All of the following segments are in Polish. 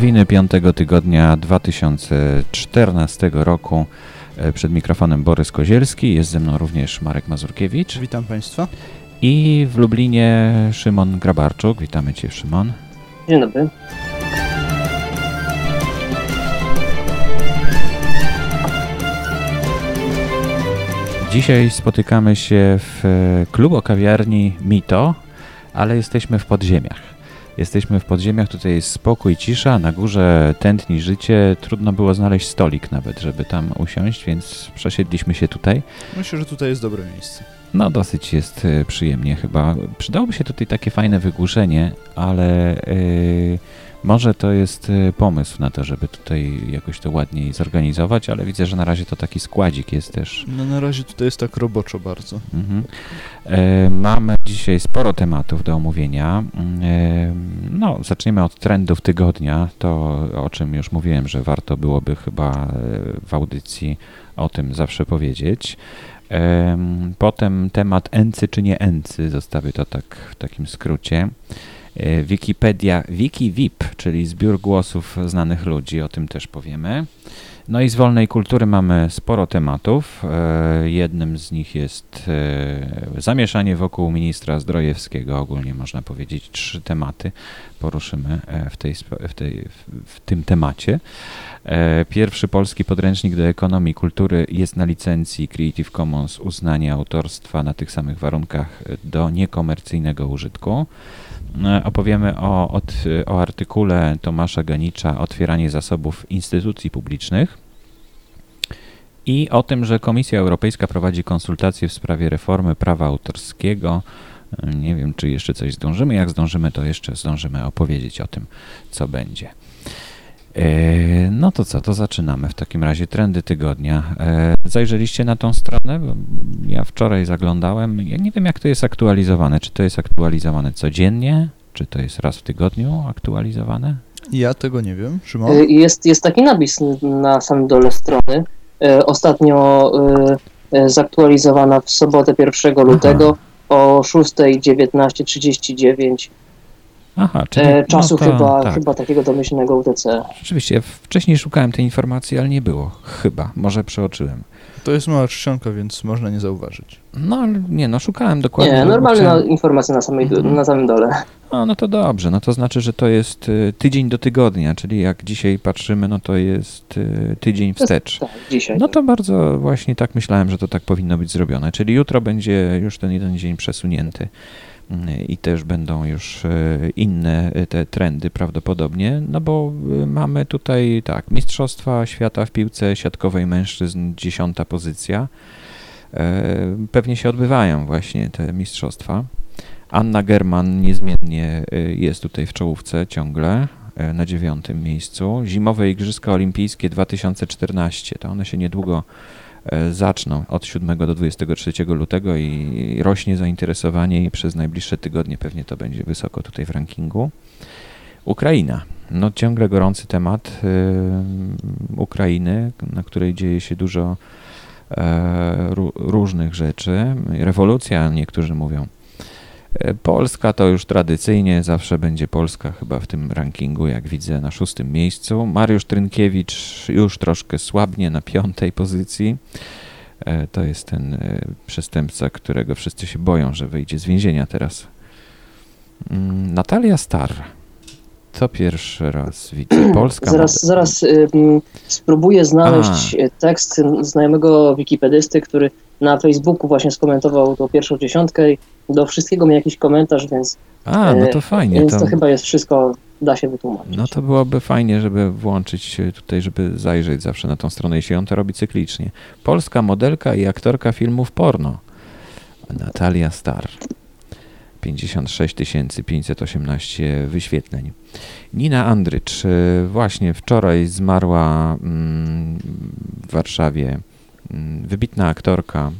Nowiny piątego tygodnia 2014 roku. E, przed mikrofonem Borys Kozielski, jest ze mną również Marek Mazurkiewicz. Witam Państwa. I w Lublinie Szymon Grabarczuk. Witamy Cię, Szymon. Dzień dobry. Dzisiaj spotykamy się w klubu kawiarni Mito, ale jesteśmy w podziemiach. Jesteśmy w podziemiach, tutaj jest spokój, cisza, na górze tętni życie. Trudno było znaleźć stolik nawet, żeby tam usiąść, więc przesiedliśmy się tutaj. Myślę, że tutaj jest dobre miejsce. No, dosyć jest e, przyjemnie chyba. Przydałoby się tutaj takie fajne wygłuszenie, ale yy, może to jest e, pomysł na to, żeby tutaj jakoś to ładniej zorganizować, ale widzę, że na razie to taki składzik jest też. No na razie tutaj jest tak roboczo bardzo. Mhm. E, mamy dzisiaj sporo tematów do omówienia. E, no, zaczniemy od trendów tygodnia, to o czym już mówiłem, że warto byłoby chyba e, w audycji o tym zawsze powiedzieć. E, potem temat ency czy nie ency, zostawię to tak w takim skrócie. E, Wikipedia WikiVip, czyli zbiór głosów znanych ludzi, o tym też powiemy. No i z wolnej kultury mamy sporo tematów. E, jednym z nich jest e, zamieszanie wokół ministra Zdrojewskiego. Ogólnie można powiedzieć trzy tematy poruszymy w, tej, w, tej, w tym temacie. Pierwszy polski podręcznik do ekonomii kultury jest na licencji Creative Commons uznania autorstwa na tych samych warunkach do niekomercyjnego użytku. E, opowiemy o, od, o artykule Tomasza Ganicza Otwieranie zasobów instytucji publicznych i o tym, że Komisja Europejska prowadzi konsultacje w sprawie reformy prawa autorskiego. E, nie wiem, czy jeszcze coś zdążymy. Jak zdążymy, to jeszcze zdążymy opowiedzieć o tym, co będzie. E, no to co, to zaczynamy w takim razie trendy tygodnia. E, zajrzeliście na tą stronę? Ja wczoraj zaglądałem. Ja nie wiem, jak to jest aktualizowane. Czy to jest aktualizowane codziennie? Czy to jest raz w tygodniu aktualizowane? Ja tego nie wiem. Szymon? E, jest, jest taki napis na samym dole strony. Ostatnio zaktualizowana w sobotę 1 lutego Aha. o 6.19.39 Aha, czyli, e, czasu no to, chyba, tak. chyba takiego domyślnego UTC. Rzeczywiście, ja wcześniej szukałem tej informacji, ale nie było. Chyba, może przeoczyłem. To jest mała czcionka, więc można nie zauważyć. No, nie, no szukałem dokładnie. Nie, normalna chciałem... informacja na, samej, mhm. na samym dole. No, no to dobrze, no to znaczy, że to jest y, tydzień do tygodnia, czyli jak dzisiaj patrzymy, no to jest y, tydzień wstecz. tak, dzisiaj. No to bardzo właśnie tak myślałem, że to tak powinno być zrobione, czyli jutro będzie już ten jeden dzień przesunięty i też będą już e, inne e, te trendy prawdopodobnie, no bo e, mamy tutaj tak, Mistrzostwa Świata w piłce siatkowej mężczyzn, dziesiąta pozycja. Pewnie się odbywają właśnie te mistrzostwa. Anna German niezmiennie jest tutaj w czołówce ciągle na dziewiątym miejscu. Zimowe Igrzyska Olimpijskie 2014, to one się niedługo zaczną od 7 do 23 lutego i rośnie zainteresowanie i przez najbliższe tygodnie pewnie to będzie wysoko tutaj w rankingu. Ukraina. No ciągle gorący temat y, Ukrainy, na której dzieje się dużo y, różnych rzeczy. Rewolucja, niektórzy mówią. E, Polska to już tradycyjnie zawsze będzie Polska chyba w tym rankingu, jak widzę, na szóstym miejscu. Mariusz Trynkiewicz już troszkę słabnie na piątej pozycji. E, to jest ten e, przestępca, którego wszyscy się boją, że wyjdzie z więzienia teraz. Mm, Natalia Star. To pierwszy raz widzę. Polska. Zaraz, zaraz spróbuję znaleźć A. tekst znajomego wikipedysty, który na Facebooku właśnie skomentował tą pierwszą dziesiątkę i do wszystkiego mi jakiś komentarz, więc. A, no to e, fajnie. Więc to, to chyba jest wszystko, da się wytłumaczyć. No to byłoby fajnie, żeby włączyć tutaj, żeby zajrzeć zawsze na tą stronę, jeśli on to robi cyklicznie. Polska modelka i aktorka filmów porno. Natalia Star. 56 518 wyświetleń. Nina Andrycz, e, właśnie wczoraj zmarła mm, w Warszawie wybitna aktorka,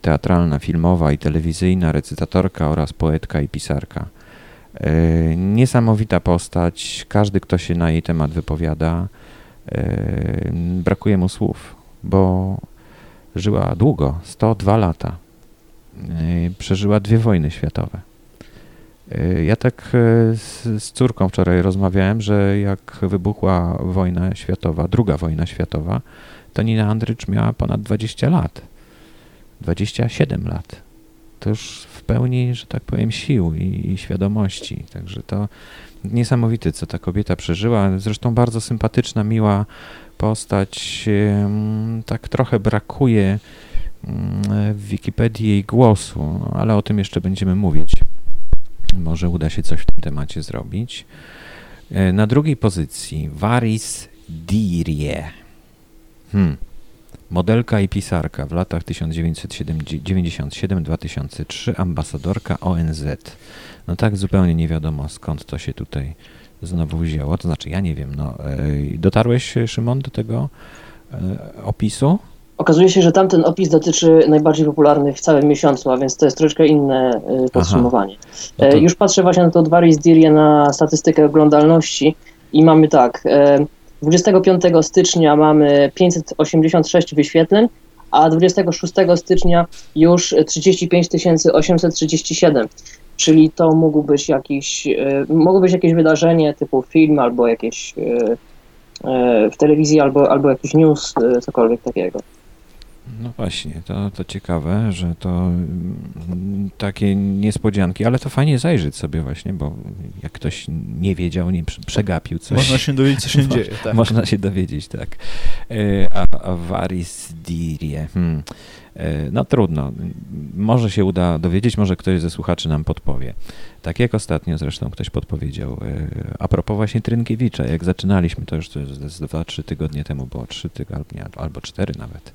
teatralna, filmowa i telewizyjna, recytatorka oraz poetka i pisarka. E, niesamowita postać, każdy, kto się na jej temat wypowiada, e, brakuje mu słów, bo żyła długo 102 lata. E, przeżyła dwie wojny światowe. Ja tak z, z córką wczoraj rozmawiałem, że jak wybuchła wojna światowa, druga wojna światowa, to Nina Andrycz miała ponad 20 lat. 27 lat. To już w pełni, że tak powiem, sił i, i świadomości. Także to niesamowite, co ta kobieta przeżyła. Zresztą bardzo sympatyczna, miła postać. Tak trochę brakuje ym, w Wikipedii jej głosu, ale o tym jeszcze będziemy mówić. Może uda się coś w tym temacie zrobić. E, Na drugiej pozycji Varis Dirie. Hmm. Modelka i pisarka w latach 1997-2003, ambasadorka ONZ. No tak zupełnie nie wiadomo skąd to się tutaj znowu wzięło. To znaczy ja nie wiem. No, e, dotarłeś Szymon do tego e, opisu? Okazuje się, że tamten opis dotyczy najbardziej popularnych w całym miesiącu, a więc to jest troszeczkę inne y, podsumowanie. No to- E, Już patrzę właśnie na to Dwaris Dirie na statystykę oglądalności i mamy tak, e, 25 stycznia mamy 586 wyświetleń, a 26 stycznia już 35 837. Czyli to mógł być jakiś, e, mogło być jakieś wydarzenie typu film albo jakieś e, e, w telewizji albo, albo jakiś news, cokolwiek takiego. No właśnie, to, to ciekawe, że to mm, takie niespodzianki, ale to fajnie zajrzeć sobie właśnie, bo jak ktoś nie wiedział, nie prze- przegapił coś, Można się dowiedzieć, co się Mo- dzieje. Tak. można się dowiedzieć, tak. E, A, a Varis Dirie, hmm. E, no trudno, może się uda dowiedzieć, może ktoś ze słuchaczy nam podpowie. Tak jak ostatnio zresztą ktoś podpowiedział, e, a propos właśnie Trynkiewicza, jak zaczynaliśmy, to już to z 2-3 tygodnie temu było, 3 tygodnie albo 4 nawet.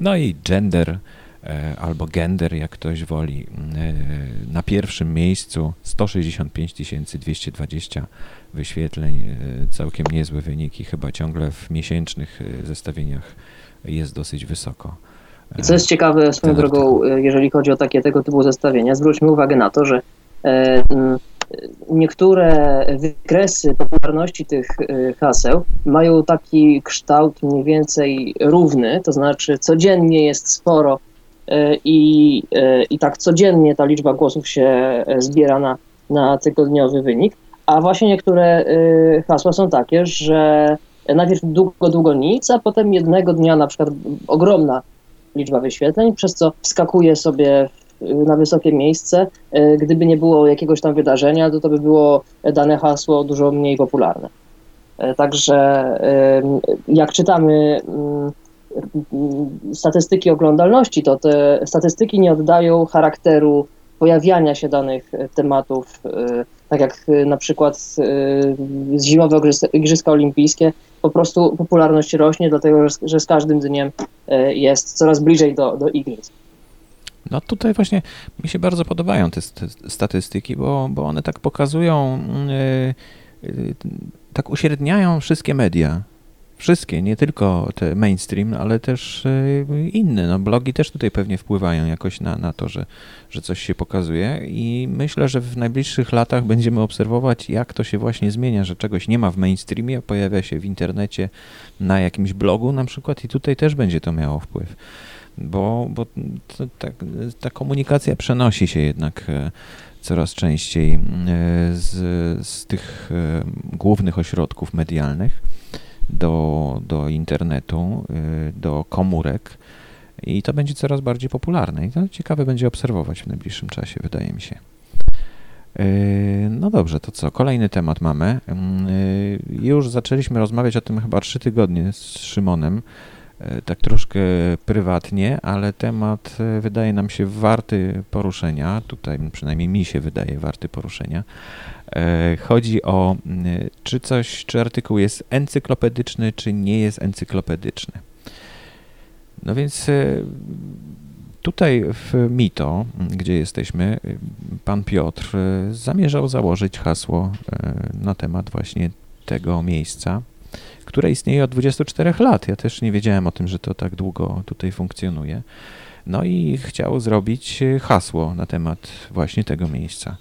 No i gender, e, albo gender, jak ktoś woli, na pierwszym miejscu 165 220 wyświetleń, całkiem niezłe wyniki, chyba ciągle w miesięcznych zestawieniach jest dosyć wysoko. I co jest ciekawe swoją drogą, e, jeżeli chodzi o takie tego typu zestawienia, zwróćmy uwagę na to, że e, niektóre wykresy popularności tych e, haseł mają taki kształt mniej więcej równy, to znaczy codziennie jest sporo e, i, e, i tak codziennie ta liczba głosów się e, zbiera na, na tygodniowy wynik, a właśnie niektóre e, hasła są takie, że najpierw długo, długo nic, a potem jednego dnia na przykład ogromna liczba wyświetleń, przez co wskakuje sobie w- na wysokie miejsce. E, Gdyby nie było jakiegoś tam wydarzenia, to to by było dane hasło dużo mniej popularne. E, Także jak czytamy mm, statystyki oglądalności, to te statystyki nie oddają charakteru pojawiania się danych tematów, tak jak e, na przykład e, zimowe Igrzyska- Olimpijskie, po prostu popularność rośnie, dlatego że z- z każdym dniem e, jest coraz bliżej do, do igrzysk. No tutaj właśnie mi się bardzo podobają te st- statystyki, bo, bo one tak pokazują, tak uśredniają wszystkie media. Wszystkie, nie tylko te mainstream, ale też yy, inne. No, blogi też tutaj pewnie wpływają jakoś na, na to, że, że coś się pokazuje i myślę, że w najbliższych latach będziemy obserwować, jak to się właśnie zmienia, że czegoś nie ma w mainstreamie, pojawia się w internecie, na jakimś blogu na przykład i tutaj też będzie to miało wpływ bo, bo to, tak, ta komunikacja przenosi się jednak e, coraz częściej e, z, z tych e, głównych ośrodków medialnych do, do internetu, e, do komórek i to będzie coraz bardziej popularne i to ciekawe będzie obserwować w najbliższym czasie, wydaje mi się. E, No dobrze, to co? Kolejny temat mamy. E, Już zaczęliśmy rozmawiać o tym chyba trzy tygodnie z Szymonem tak troszkę prywatnie, ale temat wydaje nam się warty poruszenia. Tutaj przynajmniej mi się wydaje warty poruszenia. E, Chodzi o, m, czy coś, czy artykuł jest encyklopedyczny, czy nie jest encyklopedyczny. No więc e, tutaj w Mito, gdzie jesteśmy, e, pan Piotr zamierzał założyć hasło na temat właśnie tego miejsca które istnieje od 24 lat. Ja też nie wiedziałem o tym, że to tak długo tutaj funkcjonuje. No i chciał zrobić hasło na temat właśnie tego miejsca.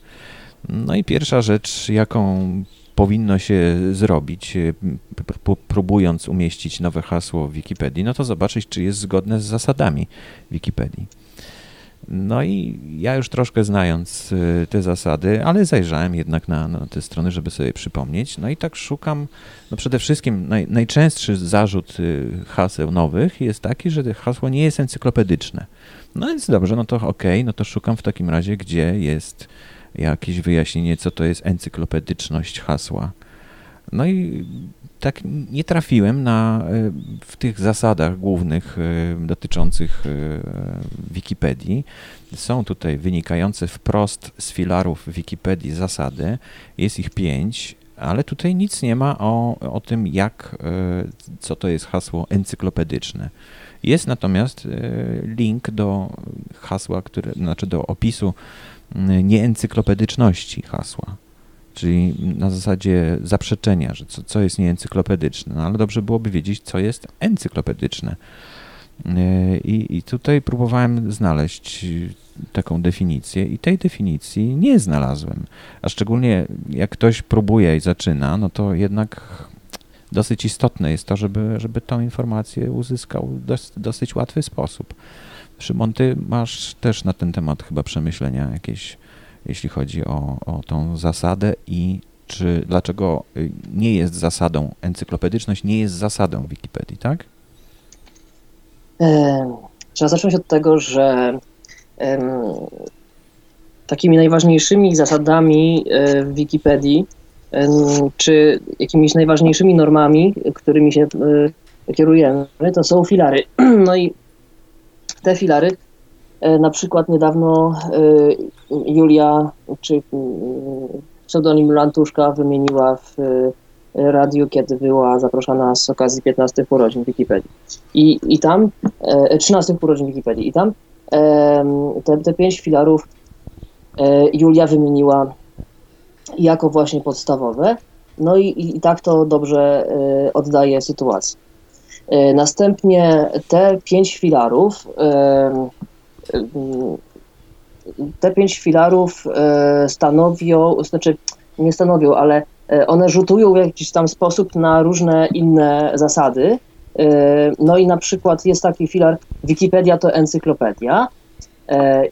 No i pierwsza rzecz, jaką powinno się zrobić, e, próbując umieścić nowe hasło w Wikipedii, no to zobaczyć, czy jest zgodne z zasadami Wikipedii. No i ja już troszkę znając y, te zasady, ale zajrzałem jednak na, na te strony, żeby sobie przypomnieć. No i tak szukam, no przede wszystkim naj, najczęstszy zarzut y, haseł nowych jest taki, że hasło nie jest encyklopedyczne. No więc dobrze, no to okej, okay, no to szukam w takim razie, gdzie jest jakieś wyjaśnienie, co to jest encyklopedyczność hasła. No i tak nie trafiłem na, e, w tych zasadach głównych e, dotyczących e, Wikipedii. Są tutaj wynikające wprost z filarów Wikipedii zasady. Jest ich pięć, ale tutaj nic nie ma o, o tym, jak, co to jest hasło encyklopedyczne. Jest natomiast link do hasła, które, znaczy do opisu nieencyklopedyczności hasła czyli na zasadzie zaprzeczenia, że co, co jest nieencyklopedyczne, no ale dobrze byłoby wiedzieć, co jest encyklopedyczne. E, I, I tutaj próbowałem znaleźć taką definicję i tej definicji nie znalazłem. A szczególnie jak ktoś próbuje i zaczyna, no to jednak dosyć istotne jest to, żeby, żeby tą informację uzyskał w dosyć łatwy sposób. Szymon, ty masz też na ten temat chyba przemyślenia jakieś jeśli chodzi o, o tą zasadę i czy dlaczego y, nie jest zasadą, encyklopedyczność nie jest zasadą Wikipedii, tak? Trzeba zacząć od tego, że takimi najważniejszymi zasadami e, w Wikipedii, czy jakimiś najważniejszymi normami, którymi się e, kierujemy, to są filary. No i te filary E, na przykład niedawno e, Julia, czy e, pseudonim Lantuszka wymieniła w radiu, kiedy była zaproszona z okazji 15 urodzin Wikipedii. I, i tam, 13 urodzin Wikipedii. I tam te, te pięć filarów Julia wymieniła jako właśnie podstawowe. No i, i tak to dobrze oddaje sytuację. Następnie te pięć filarów te pięć filarów e, stanowią, znaczy nie stanowią, ale e, one rzutują w jakiś tam sposób na różne inne zasady. E, no i na przykład jest taki filar Wikipedia to encyklopedia.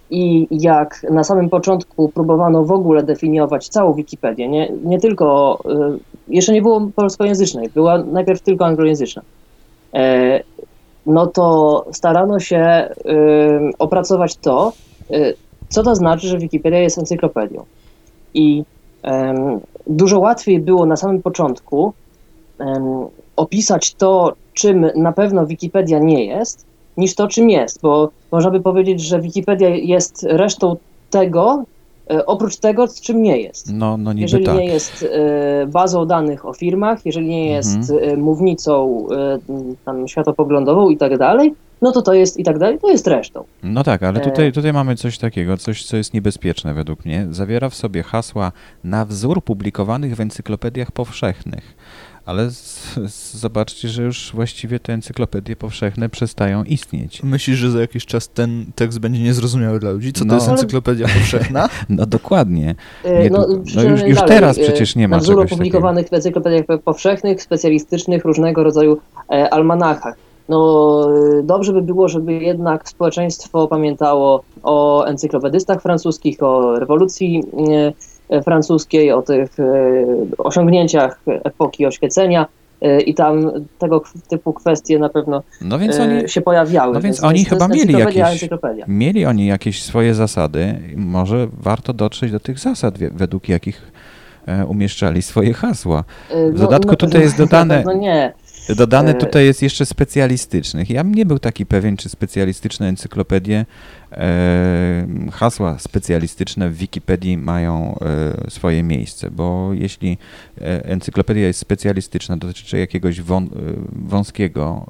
I jak na samym początku próbowano w ogóle definiować całą Wikipedię, nie, nie tylko, jeszcze nie było polskojęzycznej, była najpierw tylko anglojęzyczna no to starano się opracować to, y, co to znaczy, że Wikipedia jest encyklopedią. I dużo łatwiej było na samym początku opisać to, czym na pewno Wikipedia nie jest, niż to, czym jest, bo można by powiedzieć, że Wikipedia jest resztą tego, E, oprócz tego, z czym nie jest. No, no jeżeli tak. nie jest e, bazą danych o firmach, jeżeli nie jest mhm. E, mównicą tam światopoglądową i tak dalej, no to to jest i tak dalej, to jest resztą. No tak, ale tutaj, tutaj mamy coś takiego, coś, co jest niebezpieczne według mnie. Zawiera w sobie hasła na wzór publikowanych w encyklopediach powszechnych ale z, z, zobaczcie, że już właściwie te encyklopedie powszechne przestają istnieć. Myślisz, że za jakiś czas ten tekst będzie niezrozumiały dla ludzi? Co no, to jest encyklopedia powszechna? No dokładnie. E, nie, no, no już, już teraz przecież nie ma czegoś takiego. opublikowanych w encyklopediach powszechnych, specjalistycznych, różnego rodzaju e, almanachach. No dobrze by było, żeby jednak społeczeństwo pamiętało o encyklopedystach francuskich, o rewolucji e, E, francuskiej, o tych e, osiągnięciach epoki oświecenia e, i tam tego typu kwestie na pewno no więc oni, się pojawiały. No więc, więc oni chyba mieli jakieś, mieli oni jakieś swoje zasady. Może warto dotrzeć do tych zasad, według jakich umieszczali swoje hasła. W no, dodatku no, tutaj jest dodane... No nie. Dodane tutaj jest jeszcze specjalistycznych. Ja bym nie był taki pewien, czy specjalistyczne encyklopedie, e, hasła specjalistyczne w Wikipedii mają e, swoje miejsce, bo jeśli e, encyklopedia jest specjalistyczna, dotyczy jakiegoś wą, wąskiego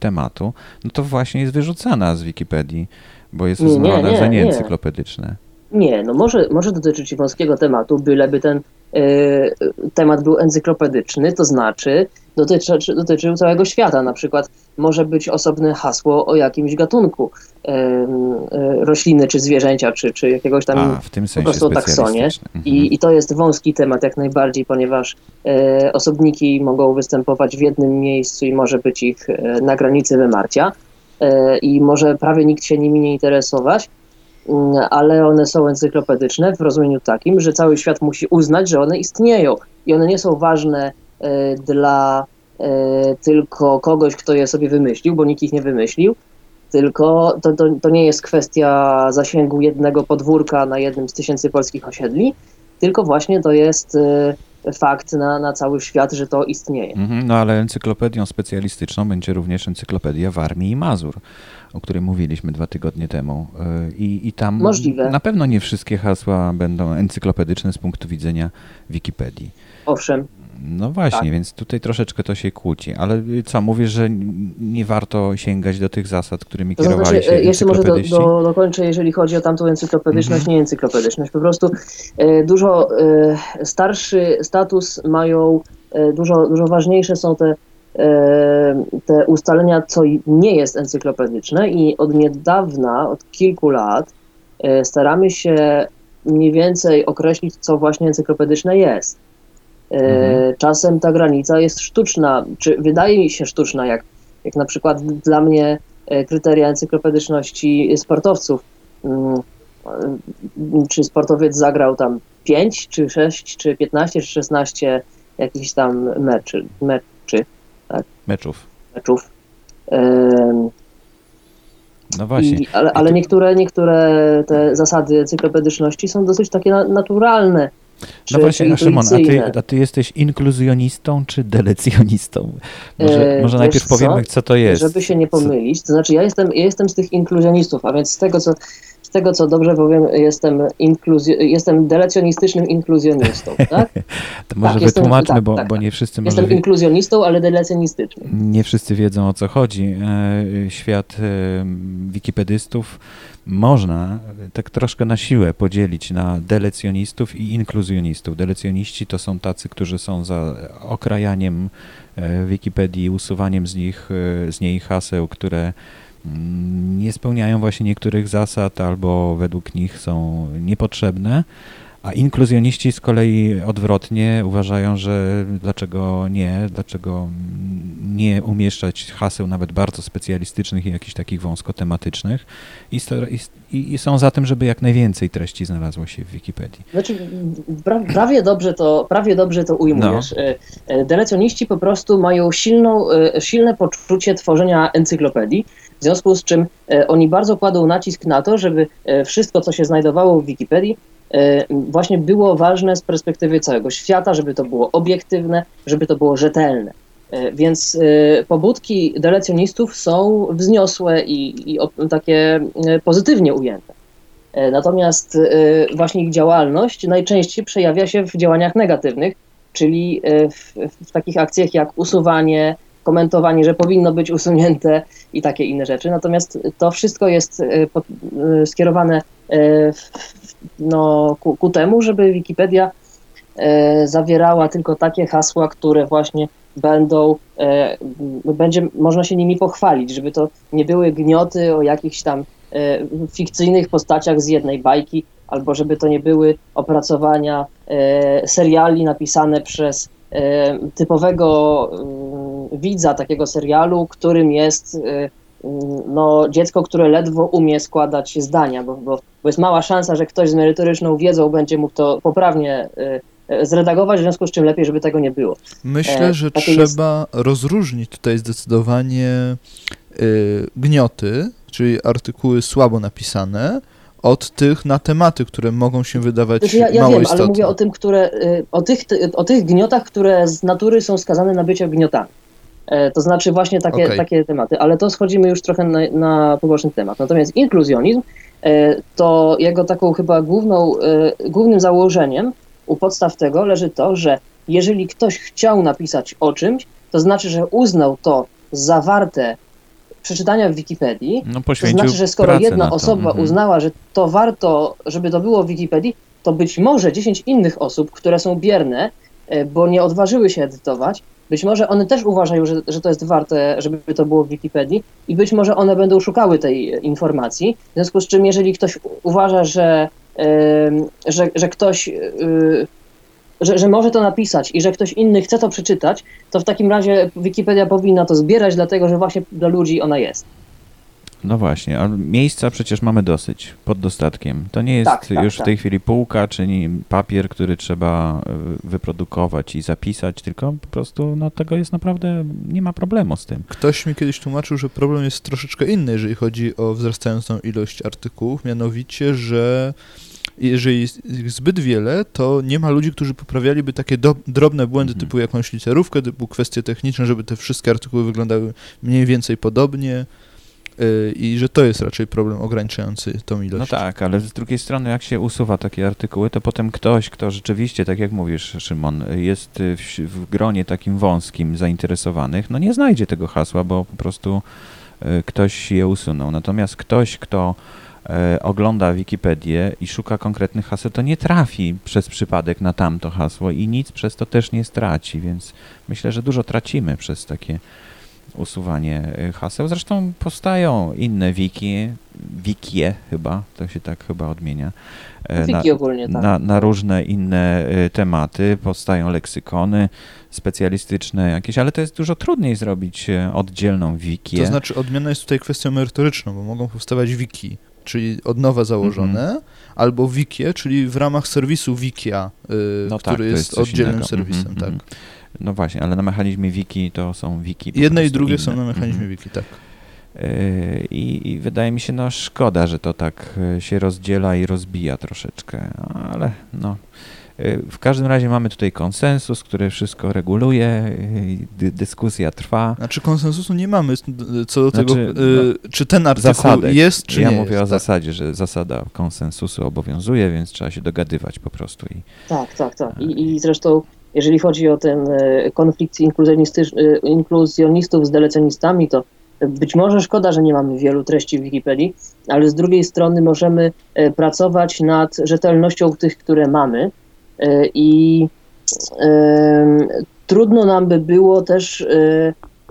tematu, no to właśnie jest wyrzucana z Wikipedii, bo jest uznawana za nieencyklopedyczne. Nie, no może, może dotyczyć wąskiego tematu, byleby ten y, temat był encyklopedyczny, to znaczy dotyczy, dotyczył całego świata. Na przykład może być osobne hasło o jakimś gatunku y, y, rośliny, czy zwierzęcia, czy, czy jakiegoś tam A, w tym sensie po prostu taksonie. Mhm. I, I to jest wąski temat jak najbardziej, ponieważ osobniki mogą występować w jednym miejscu i może być ich na granicy wymarcia i może prawie nikt się nimi nie interesować ale one są encyklopedyczne w rozumieniu takim, że cały świat musi uznać, że one istnieją i one nie są ważne e, dla e, tylko kogoś, kto je sobie wymyślił, bo nikt ich nie wymyślił, tylko to, to, to nie jest kwestia zasięgu jednego podwórka na jednym z tysięcy polskich osiedli, tylko właśnie to jest fakt na, na cały świat, że to istnieje. Mhm, no ale encyklopedią specjalistyczną będzie również encyklopedia Warmii i Mazur, o której mówiliśmy dwa tygodnie temu. Y, I, i tam Możliwe. na pewno nie wszystkie hasła będą encyklopedyczne z punktu widzenia Wikipedii. Owszem, no właśnie, tak. więc tutaj troszeczkę to się kłóci. Ale co, mówisz, że nie warto sięgać do tych zasad, którymi to kierowali znaczy, się Jeszcze może do, do, dokończę, jeżeli chodzi o tamtą encyklopedyczność, mm -hmm. nie encyklopedyczność. Po prostu e, dużo e, starszy status mają, dużo, dużo ważniejsze są te, te ustalenia, co nie jest encyklopedyczne i od niedawna, od kilku lat e, staramy się mniej więcej określić, co właśnie encyklopedyczne jest. Mhm. Czasem ta granica jest sztuczna, czy wydaje mi się sztuczna, jak, jak na przykład dla mnie kryteria encyklopedyczności sportowców. Mm, czy sportowiec zagrał tam 5, czy 6, czy 15, czy 16 jakichś tam meczy, meczy meczów. meczów. No właśnie. I, ale ale niektóre, niektóre te zasady encyklopedyczności są dosyć takie naturalne no właśnie, a Szymon, a ty, a ty jesteś inkluzjonistą czy delecjonistą? Może, e, może najpierw co? powiemy, co to jest. Żeby się nie pomylić, to znaczy ja jestem, ja jestem z tych inkluzjonistów, a więc z tego, co, tego, co dobrze powiem, jestem, inkluzjo, jestem delecjonistycznym inkluzjonistą, tak? to może tak, wytłumaczmy, jestem, tak, bo, tak, bo nie wszyscy Jestem wie... inkluzjonistą, ale delecjonistycznym. Nie wszyscy wiedzą, o co chodzi. E, świat e, wikipedystów można tak troszkę na siłę podzielić na delecjonistów i inkluzjonistów. Delecjoniści to są tacy, którzy są za okrajaniem e, Wikipedii, usuwaniem z nich, z niej haseł, które nie spełniają właśnie niektórych zasad albo według nich są niepotrzebne. A inkluzjoniści z kolei odwrotnie uważają, że dlaczego nie, dlaczego nie umieszczać haseł nawet bardzo specjalistycznych i jakichś takich wąskotematycznych i, i, i są za tym, żeby jak najwięcej treści znalazło się w Wikipedii. Znaczy, pra, prawie, dobrze to, prawie dobrze to ujmujesz. No. E, e, delecjoniści po prostu mają silną, e, silne poczucie tworzenia encyklopedii, w związku z czym oni bardzo kładą nacisk na to, żeby wszystko, co się znajdowało w Wikipedii, właśnie było ważne z perspektywy całego świata, żeby to było obiektywne, żeby to było rzetelne. E, więc e, pobudki delecjonistów są wzniosłe i, i takie pozytywnie ujęte. Natomiast właśnie ich działalność najczęściej przejawia się w działaniach negatywnych, czyli w, w takich akcjach jak usuwanie, komentowanie, że powinno być usunięte i takie inne rzeczy. Natomiast to wszystko jest skierowane no, ku, ku temu, żeby Wikipedia e, zawierała tylko takie hasła, które właśnie będą, e, będzie można się nimi pochwalić, żeby to nie były gnioty o jakichś tam e, fikcyjnych postaciach z jednej bajki, albo żeby to nie były opracowania seriali napisane przez typowego e, widza takiego serialu, którym jest no, dziecko, które ledwo umie składać zdania, bo, bo, bo jest mała szansa, że ktoś z merytoryczną wiedzą będzie mógł to poprawnie y, zredagować, w związku z czym lepiej, żeby tego nie było. Myślę, e, że trzeba jest... rozróżnić tutaj zdecydowanie y, gnioty, czyli artykuły słabo napisane, od tych na tematy, które mogą się wydawać znaczy ja, ja mało wiem, istotne. ale mówię o tym, które, o tych, o tych gniotach, które z natury są skazane na bycie gniotami. E, to znaczy właśnie takie, okay. takie tematy, ale to schodzimy już trochę na, na poboczny temat. Natomiast inkluzjonizm e, to jego taką chyba główną, e, głównym założeniem u podstaw tego leży to, że jeżeli ktoś chciał napisać o czymś, to znaczy, że uznał to zawarte przeczytania w Wikipedii, no, to znaczy, że skoro jedna osoba mhm. uznała, że to warto, żeby to było w Wikipedii, to być może 10 innych osób, które są bierne, bo nie odważyły się edytować, być może one też uważają, że, że to jest warte, żeby to było w Wikipedii i być może one będą szukały tej informacji. W związku z czym, jeżeli ktoś uważa, że, yy, że, że ktoś yy, że, że może to napisać i że ktoś inny chce to przeczytać, to w takim razie Wikipedia powinna to zbierać, dlatego że właśnie dla ludzi ona jest. No właśnie, a miejsca przecież mamy dosyć, pod dostatkiem. To nie jest Tak, tak, już w tak. tej chwili półka, czy papier, który trzeba y, wyprodukować i zapisać, tylko po prostu no, tego jest naprawdę, nie ma problemu z tym. Ktoś mi kiedyś tłumaczył, że problem jest troszeczkę inny, jeżeli chodzi o wzrastającą ilość artykułów, mianowicie, że jeżeli jest ich zbyt wiele, to nie ma ludzi, którzy poprawialiby takie do, drobne błędy, Mhm. typu jakąś literówkę, typu kwestie techniczne, żeby te wszystkie artykuły wyglądały mniej więcej podobnie i że to jest raczej problem ograniczający tą ilość. No tak, ale z drugiej strony, jak się usuwa takie artykuły, to potem ktoś, kto rzeczywiście, tak jak mówisz, Szymon, jest y, w, w gronie takim wąskim zainteresowanych, no nie znajdzie tego hasła, bo po prostu y, ktoś je usunął. Natomiast ktoś, kto ogląda Wikipedię i szuka konkretnych haseł, to nie trafi przez przypadek na tamto hasło i nic przez to też nie straci, więc myślę, że dużo tracimy przez takie usuwanie y, haseł. Zresztą powstają inne wiki, wikie chyba, to się tak chyba odmienia. e, Wiki ogólnie, tak. na, na różne inne y, tematy, powstają leksykony specjalistyczne jakieś, ale to jest dużo trudniej zrobić y, oddzielną wikię. To znaczy odmiana jest tutaj kwestią merytoryczną, bo mogą powstawać wiki, czyli od nowa założone, Mhm. albo wikie, czyli w ramach serwisu Wikia, yy, No tak, który to jest, coś oddzielnym innego. serwisem, Mhm, tak. No właśnie, ale na mechanizmie wiki to są wiki Jedne i drugie inne. są na mechanizmie Mhm. Wiki, tak. Yy, I, I wydaje mi się, no szkoda, że to tak y, się rozdziela i rozbija troszeczkę, ale no. y, W każdym razie mamy tutaj konsensus, który wszystko reguluje, dy, dyskusja trwa. Znaczy konsensusu nie mamy co do Znaczy, tego, yy, czy ten artykuł Zasadek. jest, czy ja nie mówię jest. o tak. zasadzie, że zasada konsensusu obowiązuje, więc trzeba się dogadywać po prostu. I, Tak, tak, tak. I, I zresztą, jeżeli chodzi o ten e, konflikt e, inkluzjonistów z delecjonistami, to być może szkoda, że nie mamy wielu treści w Wikipedii, ale z drugiej strony możemy e, pracować nad rzetelnością tych, które mamy i trudno nam by było też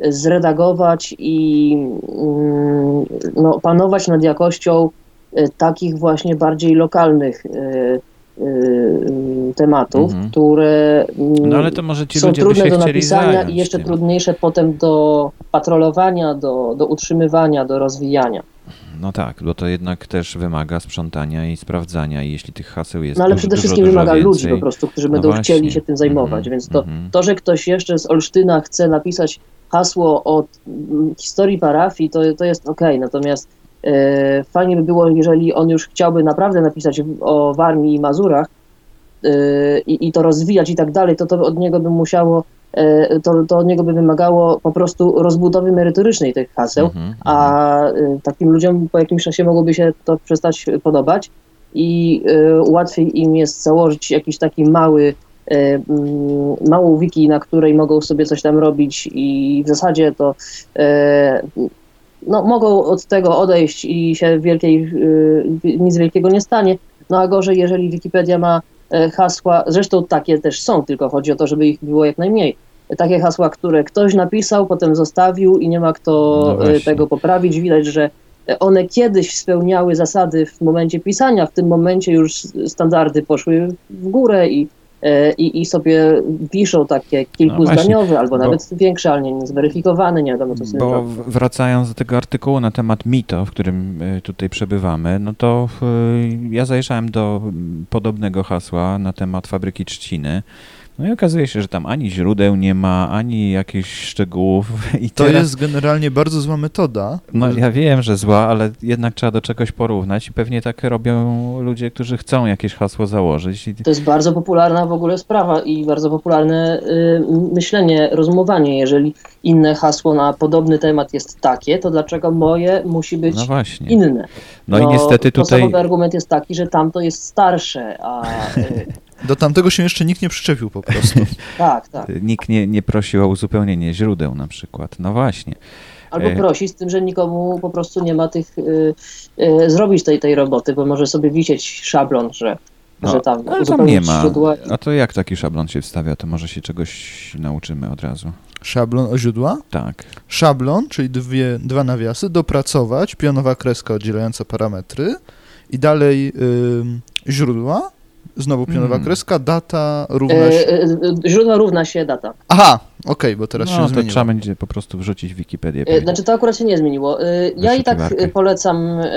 zredagować i mm, no, panować nad jakością takich właśnie bardziej lokalnych tematów, Mhm. które mm, no ale to może ci są trudne do napisania i jeszcze trudniejsze potem do patrolowania, do, do utrzymywania, do rozwijania. No tak, bo to jednak też wymaga sprzątania i sprawdzania i jeśli tych haseł jest No ale dużo, przede dużo, wszystkim dużo wymaga więcej, ludzi po prostu, którzy No będą właśnie. chcieli się tym zajmować, Mhm, więc to, mhm. to, że ktoś jeszcze z Olsztyna chce napisać hasło o mm, historii parafii, to, to jest okej, natomiast e, fajnie by było, jeżeli on już chciałby naprawdę napisać o Warmii i Mazurach e, i, i to rozwijać i tak dalej, to to od niego by musiało, e, to, to od niego by wymagało po prostu rozbudowy merytorycznej tych haseł, Mhm, mhm. a takim ludziom po jakimś czasie mogłoby się to przestać podobać i y, łatwiej im jest założyć jakiś taki mały, y, mm, małą wiki, na której mogą sobie coś tam robić i w zasadzie to no, mogą od tego odejść i się wielkiej, y, nic wielkiego nie stanie. No a gorzej, jeżeli Wikipedia ma e, hasła, zresztą takie też są, tylko chodzi o to, żeby ich było jak najmniej. Takie hasła, które ktoś napisał, potem zostawił i nie ma kto No e, tego poprawić. Widać, że one kiedyś spełniały zasady w momencie pisania, w tym momencie już standardy poszły w górę i, i, i sobie piszą takie kilkuzdaniowe albo bo- nawet większe, ale nie, nie zweryfikowane, nie wiadomo co tym Bo wracając do tego artykułu na temat mito, w którym y, tutaj przebywamy, no to y, ja zajrzałem do podobnego hasła na temat fabryki trzciny. No i okazuje się, że tam ani źródeł nie ma, ani jakichś szczegółów. I To teraz, jest generalnie bardzo zła metoda. No ja wiem, że zła, ale jednak trzeba do czegoś porównać i pewnie tak robią ludzie, którzy chcą jakieś hasło założyć. To jest bardzo popularna w ogóle sprawa i bardzo popularne y, myślenie, rozumowanie. Jeżeli inne hasło na podobny temat jest takie, to dlaczego moje musi być no właśnie. inne? No i niestety tutaj... Podstawowy argument jest taki, że tamto jest starsze, a y, Do tamtego się jeszcze nikt nie przyczepił po prostu. tak, tak. Nikt nie, nie prosił o uzupełnienie źródeł na przykład. No właśnie. Albo E. prosi z tym, że nikomu po prostu nie ma tych y, y, zrobić tej, tej roboty, bo może sobie wisieć szablon, że, No, że tam ale tam uzupełnić nie ma. źródła. A to jak taki szablon się wstawia? To może się czegoś nauczymy od razu. Szablon o źródła? Tak. Szablon, czyli dwie, dwa nawiasy, dopracować, pionowa kreska oddzielająca parametry i dalej ym, źródła Znowu pionowa Hmm. kreska, data równa się... E, e, źródło równa się data. Aha, okej, bo teraz no, się to zmieniło. trzeba będzie po prostu wrzucić w Wikipedię. E, pewnie. Znaczy to akurat się nie zmieniło. E, Ja i tak e, polecam e,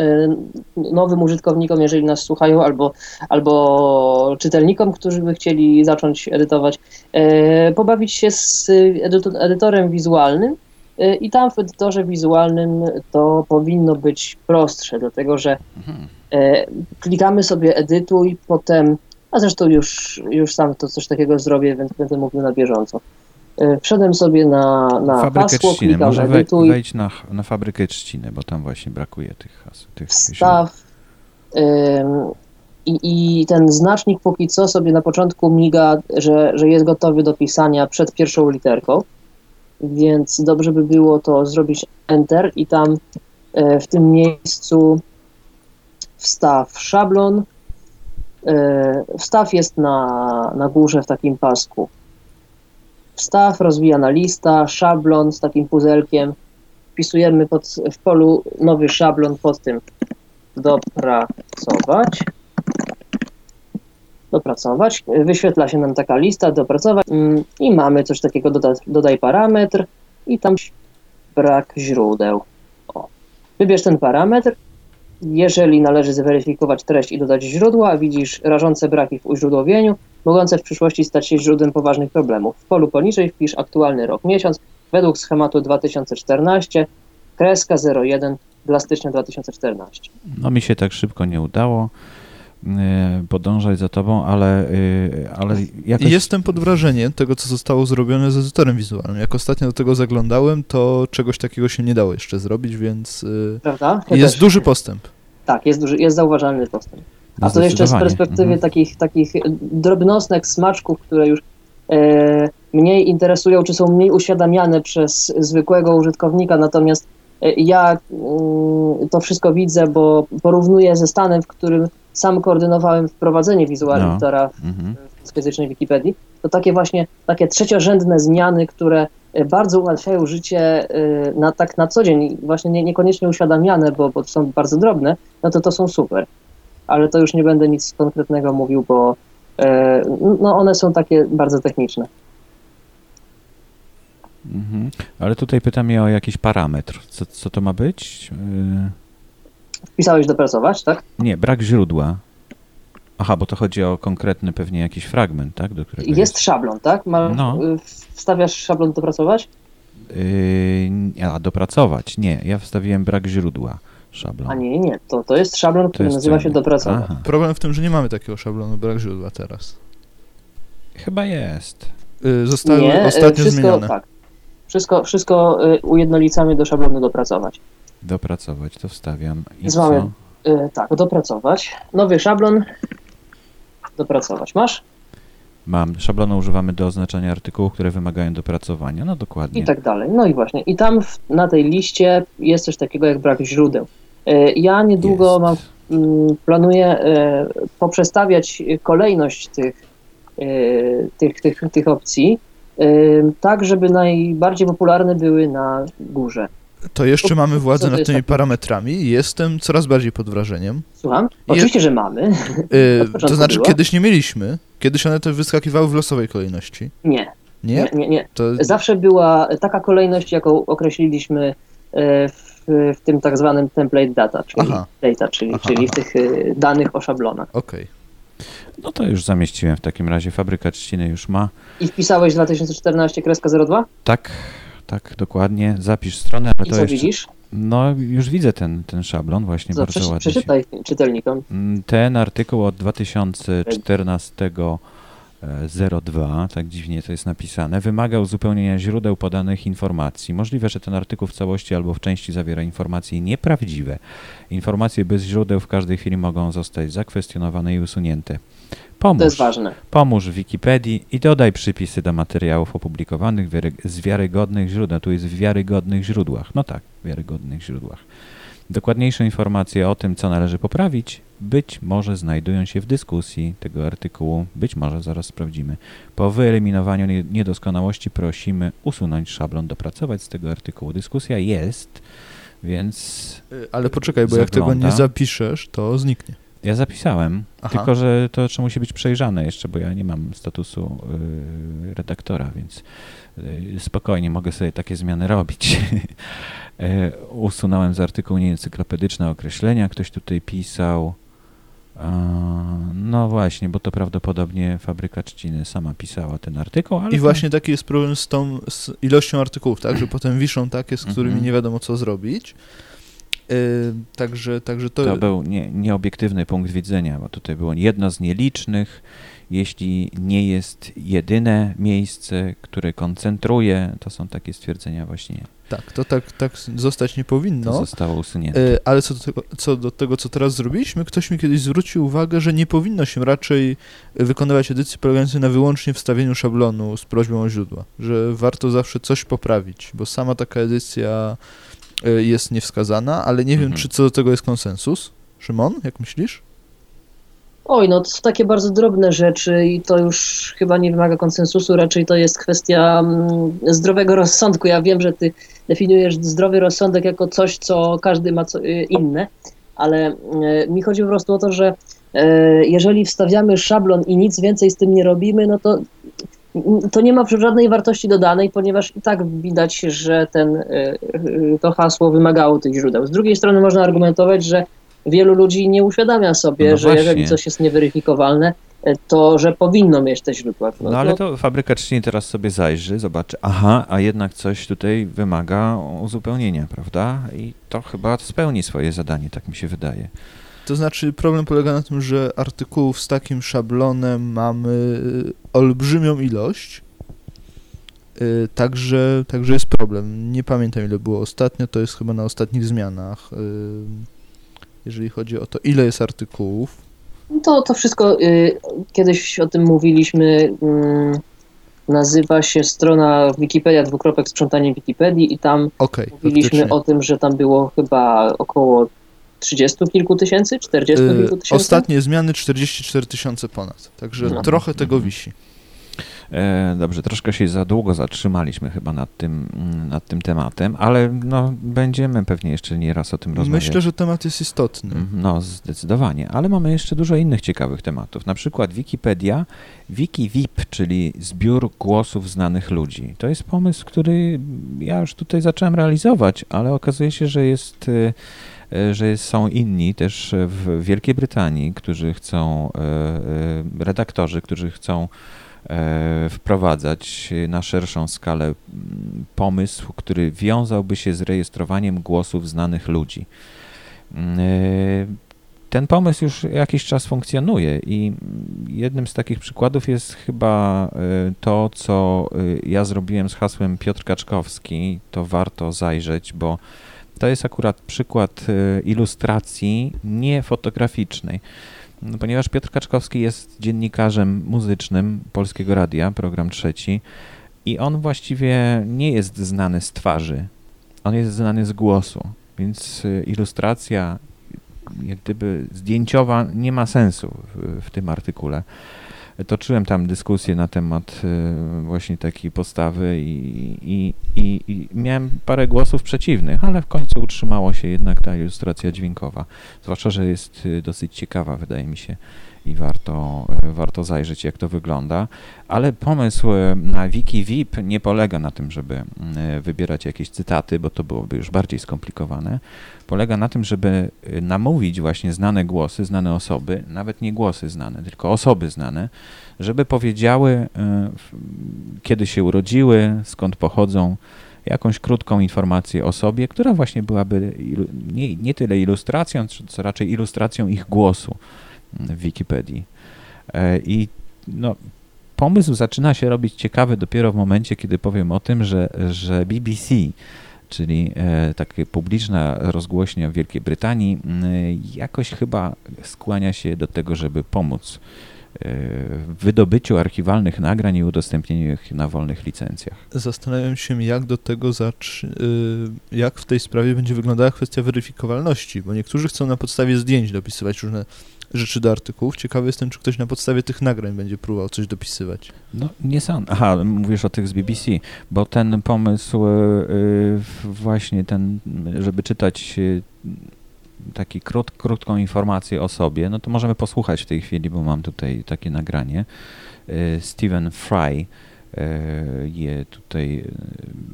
nowym użytkownikom, jeżeli nas słuchają, albo, albo czytelnikom, którzy by chcieli zacząć edytować, e, pobawić się z edyto- edytorem wizualnym. E, I tam w edytorze wizualnym to powinno być prostsze, dlatego że Mhm. E, klikamy sobie edytuj, potem, a zresztą już, już sam to coś takiego zrobię, więc będę mówił na bieżąco. E, Wszedłem sobie na, na Fabrykę hasło, trzciny. Może edytuj. wejdź na, na fabrykę trzciny, bo tam właśnie brakuje tych haseł. Tych wstaw i, i ten znacznik póki co sobie na początku miga, że, że jest gotowy do pisania przed pierwszą literką, więc dobrze by było to zrobić Enter i tam e, w tym miejscu wstaw szablon. E, Wstaw jest na, na górze w takim pasku. Wstaw, rozwijana lista, szablon z takim puzelkiem. Wpisujemy pod, w polu nowy szablon pod tym dopracować. Dopracować. Wyświetla się nam taka lista, dopracować mm, i mamy coś takiego, doda, dodaj parametr i tam brak źródeł. O. Wybierz ten parametr. Jeżeli należy zweryfikować treść i dodać źródła, a widzisz rażące braki w uźródłowieniu, mogące w przyszłości stać się źródłem poważnych problemów. W polu poniżej wpisz aktualny rok, miesiąc według schematu 2014, kreska 01 dla stycznia 2014. No mi się tak szybko nie udało y, podążać za tobą, ale, y, ale jakoś... Jestem pod wrażeniem tego, co zostało zrobione z edytorem wizualnym. Jak ostatnio do tego zaglądałem, to czegoś takiego się nie dało jeszcze zrobić, więc y, Prawda? Ja jest też- duży postęp. Tak, jest, duży, jest zauważalny postęp. A to jeszcze z perspektywy Mhm. takich, takich drobnostek, smaczków, które już e, mniej interesują, czy są mniej uświadamiane przez zwykłego użytkownika, natomiast e, ja mm, to wszystko widzę, bo porównuję ze stanem, w którym sam koordynowałem wprowadzenie wizualnego No. editora Mhm. w fizycznej Wikipedii, to takie właśnie takie trzeciorzędne zmiany, które bardzo ułatwiają życie e, na, tak na co dzień, właśnie nie, niekoniecznie uświadamiane, bo, bo są bardzo drobne, no to to są super. Ale to już nie będę nic konkretnego mówił, bo e, no one są takie bardzo techniczne. Mhm. Ale tutaj pyta mnie o jakiś parametr. Co, co to ma być? Y, Wpisałeś dopracować, tak? Nie, brak źródła. Aha, bo to chodzi o konkretny pewnie jakiś fragment, tak? Do którego Jest szablon, tak? Ma, No. y, Wstawiasz szablon dopracować? Yy, a dopracować? Nie, ja wstawiłem brak źródła szablon. A nie, nie, to, to jest szablon, który jest nazywa się dopracować. Aha, Problem w tym, że nie mamy takiego szablonu, brak źródła teraz. chyba jest. Y, Zostały Nie, e, ostatnio wszystko, zmienione. tak. Wszystko, wszystko y, ujednolicamy do szablonu dopracować. Dopracować, to wstawiam. I mamy- co? Y, tak, dopracować. Nowy szablon. Dopracować. Masz? Mam. Szablonu używamy do oznaczania artykułów, które wymagają dopracowania. No dokładnie. I tak dalej. No i właśnie. I tam w, na tej liście jest coś takiego jak brak źródeł. Y, ja niedługo Jest. mam, mm, planuję y, poprzestawiać kolejność tych, y, tych, tych, tych opcji, tak żeby najbardziej popularne były na górze. To jeszcze mamy władzę nad tymi parametrami i jestem coraz bardziej pod wrażeniem. Słucham? Je- Oczywiście, że mamy. Początku to znaczy, było? kiedyś nie mieliśmy. Kiedyś one te wyskakiwały w losowej kolejności. Nie, Nie? nie, nie. nie. To Zawsze była taka kolejność, jaką określiliśmy e, w, w tym tak zwanym template data, czyli, Aha. data, czyli, Aha, czyli w tych e, danych o szablonach. okej. No to już zamieściłem w takim razie. Fabryka trzciny już ma. I wpisałeś 2014 kreska 02 Tak, tak, dokładnie. Zapisz stronę, ale i to co jeszcze... widzisz? No już widzę ten, ten szablon właśnie bardzo ładnie. się- przeczytaj czytelnikom. Mm, Ten artykuł od 2014 e, 02, tak dziwnie to jest napisane, wymaga uzupełnienia źródeł podanych informacji. Możliwe, że ten artykuł w całości albo w części zawiera informacje nieprawdziwe. Informacje bez źródeł w każdej chwili mogą zostać zakwestionowane i usunięte. Pomóż, To jest ważne. pomóż Wikipedii i dodaj przypisy do materiałów opublikowanych z wiarygodnych źródeł. Tu jest w wiarygodnych źródłach. No tak, w wiarygodnych źródłach. Dokładniejsze informacje o tym, co należy poprawić, być może znajdują się w dyskusji tego artykułu. Być może zaraz sprawdzimy. Po wyeliminowaniu nie- niedoskonałości prosimy usunąć szablon, dopracować z tego artykułu. Dyskusja jest, więc Y, Ale poczekaj, bo jak tego Zagląda. nie zapiszesz, to zniknie. Ja zapisałem, Aha. tylko że to jeszcze musi być przejrzane jeszcze, bo ja nie mam statusu y, redaktora, więc y, spokojnie mogę sobie takie zmiany robić. E, usunąłem z artykułu nieencyklopedyczne określenia, ktoś tutaj pisał. A, no właśnie, bo to prawdopodobnie fabryka trzciny sama pisała ten artykuł. I właśnie taki jest problem z tą z ilością artykułów, tak? Że potem wiszą takie, z którymi Mhm. nie wiadomo co zrobić. Yy, także, także to, To był nie, nieobiektywny punkt widzenia, bo tutaj było jedno z nielicznych, jeśli nie jest jedyne miejsce, które koncentruje, to są takie stwierdzenia właśnie, tak, to tak, tak zostać nie to powinno. zostało usunięte. Yy, ale co do, tego, co do tego, co teraz zrobiliśmy, ktoś mi kiedyś zwrócił uwagę, że nie powinno się raczej wykonywać edycji polegającej na wyłącznie wstawieniu szablonu z prośbą o źródła, że warto zawsze coś poprawić, bo sama taka edycja jest niewskazana, ale nie wiem, Mhm. czy co do tego jest konsensus. Szymon, jak myślisz? Oj, no to są takie bardzo drobne rzeczy i to już chyba nie wymaga konsensusu, raczej to jest kwestia mm, zdrowego rozsądku. Ja wiem, że ty definiujesz zdrowy rozsądek jako coś, co każdy ma co, y, inne, ale y, mi chodzi po prostu o to, że y, jeżeli wstawiamy szablon i nic więcej z tym nie robimy, no to to nie ma żadnej wartości dodanej, ponieważ i tak widać, że ten, y, y, to hasło wymagało tych źródeł. Z drugiej strony można argumentować, że wielu ludzi nie uświadamia sobie, No że właśnie. jeżeli coś jest nieweryfikowalne, y, to że powinno mieć te źródła. No ale to fabryka trzciny teraz sobie zajrzy, zobaczy, aha, a jednak coś tutaj wymaga uzupełnienia, prawda? I to chyba spełni swoje zadanie, tak mi się wydaje. To znaczy, problem polega na tym, że artykułów z takim szablonem mamy y, olbrzymią ilość. Y, Także, także jest problem. Nie pamiętam ile było ostatnio, to jest chyba na ostatnich zmianach. y, Jeżeli chodzi o to, ile jest artykułów. To, to wszystko, kiedyś o tym mówiliśmy, mm, nazywa się strona Wikipedia, dwukropek sprzątanie Wikipedii i tam Okej, mówiliśmy faktycznie. o tym, że tam było chyba około 30 kilku tysięcy, 40 Y, kilku tysięcy. Ostatnie zmiany 44 tysiące ponad. Także No. trochę tego Mhm. wisi. E, dobrze, troszkę się za długo zatrzymaliśmy chyba nad tym, mm, nad tym tematem, ale no, będziemy pewnie jeszcze nie raz o tym rozmawiać. Myślę, że temat jest istotny. Mm, No, zdecydowanie, ale mamy jeszcze dużo innych ciekawych tematów. Na przykład Wikipedia, WikiVip, czyli zbiór głosów znanych ludzi. To jest pomysł, który ja już tutaj zacząłem realizować, ale okazuje się, że jest, e, że jest, są inni też w Wielkiej Brytanii, którzy chcą, e, e, redaktorzy, którzy chcą e, wprowadzać na szerszą skalę pomysł, który wiązałby się z rejestrowaniem głosów znanych ludzi. E, Ten pomysł już jakiś czas funkcjonuje i jednym z takich przykładów jest chyba e, to, co e, ja zrobiłem z hasłem Piotr Kaczkowski. To warto zajrzeć, bo to jest akurat przykład e, ilustracji niefotograficznej. No, ponieważ Piotr Kaczkowski jest dziennikarzem muzycznym Polskiego Radia, program trzeci, i on właściwie nie jest znany z twarzy, on jest znany z głosu, więc y, ilustracja, jak gdyby zdjęciowa, nie ma sensu w, w tym artykule. Toczyłem tam dyskusję na temat y, właśnie takiej postawy i, i, i, i miałem parę głosów przeciwnych, ale w końcu utrzymało się jednak ta ilustracja dźwiękowa. Zwłaszcza, że jest y, dosyć ciekawa, wydaje mi się, i warto, warto zajrzeć, jak to wygląda. Ale pomysł y, na WikiVip nie polega na tym, żeby y, wybierać jakieś cytaty, bo to byłoby już bardziej skomplikowane. Polega na tym, żeby y, namówić właśnie znane głosy, znane osoby, nawet nie głosy znane, tylko osoby znane, żeby powiedziały, kiedy się urodziły, skąd pochodzą, jakąś krótką informację o sobie, która właśnie byłaby nie, nie tyle ilustracją, co raczej ilustracją ich głosu w Wikipedii. E, I no, pomysł zaczyna się robić ciekawy dopiero w momencie, kiedy powiem o tym, że, że BBC, czyli e, taka publiczna rozgłośnia w Wielkiej Brytanii, m, jakoś chyba skłania się do tego, żeby pomóc e, w wydobyciu archiwalnych nagrań i udostępnieniu ich na wolnych licencjach. Zastanawiam się, jak do tego y, jak w tej sprawie będzie wyglądała kwestia weryfikowalności, bo niektórzy chcą na podstawie zdjęć dopisywać różne rzeczy do artykułów. Ciekawy jestem, czy ktoś na podstawie tych nagrań będzie próbował coś dopisywać. No nie sądzę. Aha, mówisz o tych z BBC, bo ten pomysł e, właśnie ten, żeby czytać e, taki krót, krótką informację o sobie, no to możemy posłuchać w tej chwili, bo mam tutaj takie nagranie. Stephen Fry je tutaj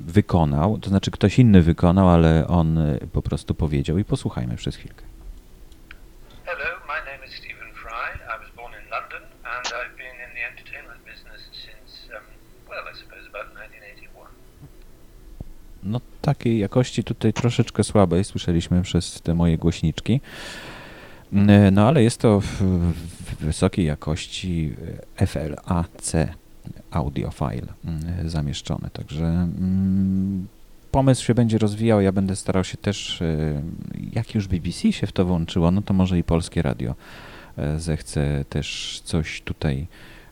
wykonał, to znaczy ktoś inny wykonał, ale on po prostu powiedział i posłuchajmy przez chwilkę. No takiej jakości tutaj troszeczkę słabej słyszeliśmy przez te moje głośniczki. No ale jest to w, wysokiej jakości FLAC audio file mm, zamieszczone, także mm, pomysł się będzie rozwijał, ja będę starał się też, y, jak już BBC się w to włączyło, no to może i Polskie Radio e, zechce też coś tutaj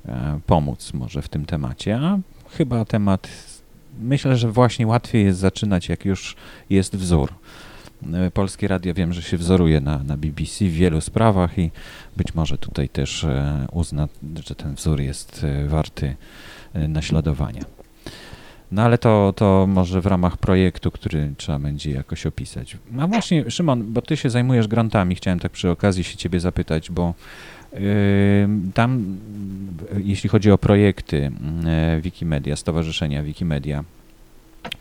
e, pomóc może w tym temacie, a chyba temat, myślę, że właśnie łatwiej jest zaczynać, jak już jest wzór. E, Polskie Radio wiem, że się wzoruje na, na BBC w wielu sprawach i być może tutaj też uzna, że ten wzór jest warty naśladowania. No ale to, to może w ramach projektu, który trzeba będzie jakoś opisać. A właśnie, Szymon, bo ty się zajmujesz grantami, chciałem tak przy okazji się ciebie zapytać, bo tam, jeśli chodzi o projekty yy, Wikimedia, Stowarzyszenia Wikimedia